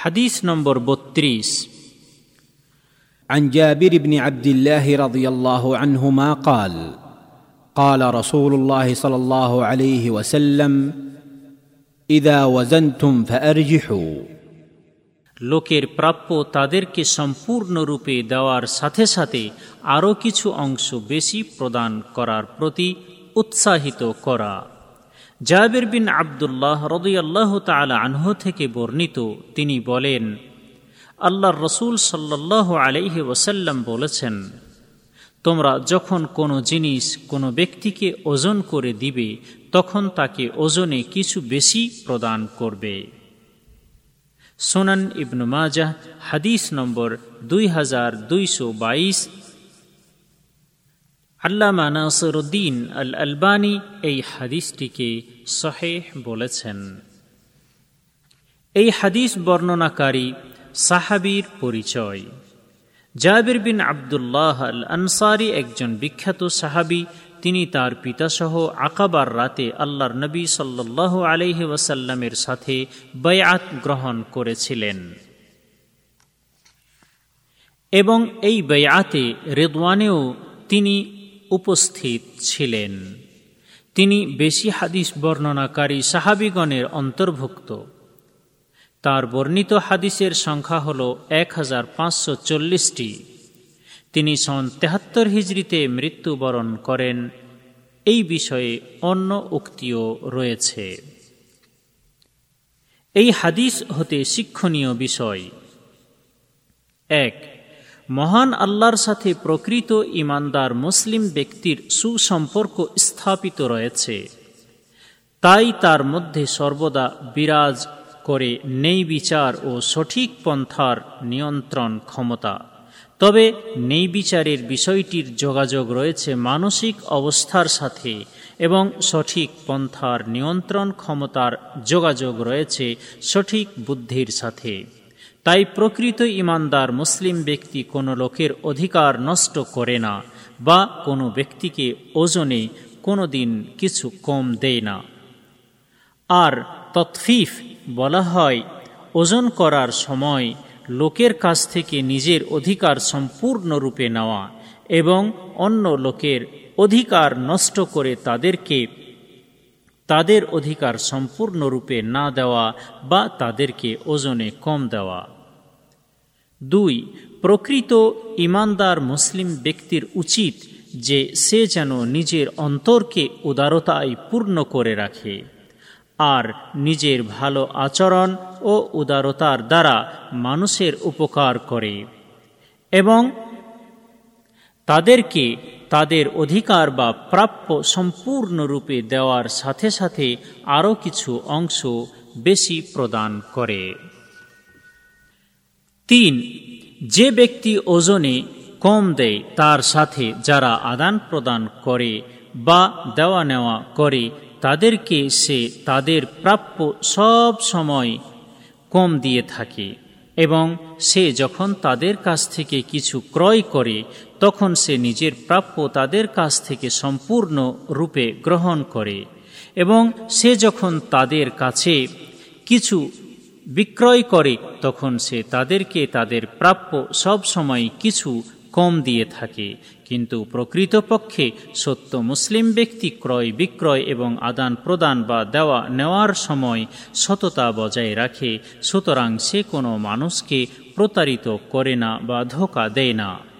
হাদিস নম্বর বত্রিশ عن جابر بن عبد الله رضي الله عنهما قال قال رسول الله صلى الله عليه وسلم اذا وزنتم فارجحوا লোকের প্রাপ্য তাদেরকে সম্পূর্ণরূপে দেওয়ার সাথে সাথে আরও কিছু অংশ বেশি প্রদান করার প্রতি উৎসাহিত করা জাবের বিন আবদুল্লাহ রদুয়াল্লাহ তালা আনহ থেকে বর্ণিত, তিনি বলেন, আল্লাহর রসুল সাল্লাহ আলাইহি ওসাল্লাম বলেছেন, তোমরা যখন কোনো জিনিস কোনো ব্যক্তিকে ওজন করে দিবে, তখন তাকে ওজনে কিছু বেশি প্রদান করবে। সোনান ইবনু মাজাহ, হাদিস নম্বর দুই হাজার দুইশো বাইশ আল্লামা নাসরুদ্দিন আল আলবানী এই হাদিসটিকে সহেহ বলেছেন। এই হাদিস বর্ণনাকারী সাহাবির পরিচয়। জাবির বিন আবদুল্লাহ আল আনসারি একজন বিখ্যাত সাহাবি, তিনি তার পিতাসহ আকাবার রাতে আল্লাহর নবী সাল্লাহ আলহি ওয়াসাল্লামের সাথে বয়াত গ্রহণ করেছিলেন। এবং এই বয়াতে রেদওয়ানেও তিনি উপস্থিত ছিলেন। তিনি বেশি হাদিস বর্ণনাকারী সাহাবিগণের অন্তর্ভুক্ত। তার বর্ণিত হাদিসের সংখ্যা হল এক হাজার পাঁচশো চল্লিশটি। তিনি সন তেহাত্তর হিজড়িতে মৃত্যুবরণ করেন। এই বিষয়ে অন্য উক্তিও রয়েছে। এই হাদিস হতে শিক্ষণীয় বিষয়। এক মহান আল্লাহর সাথে প্রকৃত ইমানদার মুসলিম ব্যক্তির সুসম্পর্ক স্থাপিত রয়েছে। তাই তার মধ্যে সর্বদা বিরাজ করে নেই বিচার ও সঠিক পন্থার নিয়ন্ত্রণ ক্ষমতা। তবে নেই বিচারের বিষয়টির যোগাযোগ রয়েছে মানসিক অবস্থার সাথে এবং সঠিক পন্থার নিয়ন্ত্রণ ক্ষমতার যোগাযোগ রয়েছে সঠিক বুদ্ধির সাথে। তাই প্রকৃত ইমানদার মুসলিম ব্যক্তি কোনো লোকের অধিকার নষ্ট করে না বা কোনো ব্যক্তিকে ওজনে কোনো দিন কিছু কম দেয় না। আর তৎফিফ বলা হয়, ওজন করার সময় লোকের কাছ থেকে নিজের অধিকার সম্পূর্ণরূপে নেওয়া এবং অন্য লোকের অধিকার নষ্ট করে তাদেরকে তাদের অধিকার সম্পূর্ণরূপে না দেওয়া বা তাদেরকে ওজনে কম দেওয়া। দুই, প্রকৃত ইমানদার মুসলিম ব্যক্তির উচিত যে সে যেন নিজের অন্তরকে উদারতায় পূর্ণ করে রাখে। আর, নিজের ভালো আচরণ ও উদারতার দ্বারা মানুষের উপকার করে। এবং তাদেরকে তাদের অধিকার বা প্রাপ্য সম্পূর্ণরূপে দেওয়ার সাথে সাথে আরও কিছু অংশ বেশি প্রদান করে। তিন, যে ব্যক্তি ওজনে কম দেয় তার সাথে যারা আদান প্রদান করে বা দেওয়া নেওয়া করে, তাদেরকে সে তাদের প্রাপ্য সব সময় কম দিয়ে থাকে এবং সে যখন তাদের কাছ থেকে কিছু ক্রয় করে তখন সে নিজের প্রাপ্য তাদের কাছ থেকে সম্পূর্ণ রূপে গ্রহণ করে এবং সে যখন তাদের কাছে কিছু বিক্রয় করে, তখন সে তাদেরকে তাদের প্রাপ্য সব সময় কিছু কম দিয়ে থাকে। কিন্তু প্রকৃতপক্ষে সত্য মুসলিম ব্যক্তি ক্রয়, বিক্রয় এবং আদান প্রদান বা দেওয়া নেওয়ার সময় সততা বজায় রাখে, সুতরাং সে কোনো মানুষকে প্রতারিত করে না বা ধোকা দেয় না।